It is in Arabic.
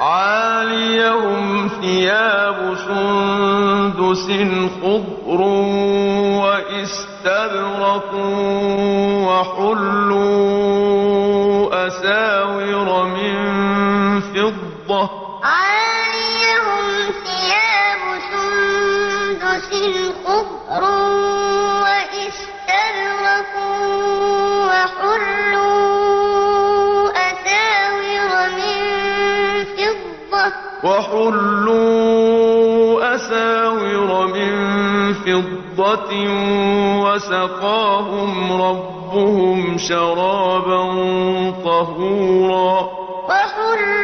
عَالِيَهُمْ ثِيَابُ سُندُسٍ خُضْرٌ وَإِسْتَبْرَقٌ ۖ وَحُلُّوا أَسَاوِرَ مِن فِضَّةٍ ۖ. عَالِيَهُمْ ثِيَابُ سُندُسٍ خُضْرٌ أَسَاوِرَ مِن فِضَّةٍ ۖ وَسَقَاهُمْ رَبُّهُمْ شَرَابًا طَهُورًا. وَحُلُّوا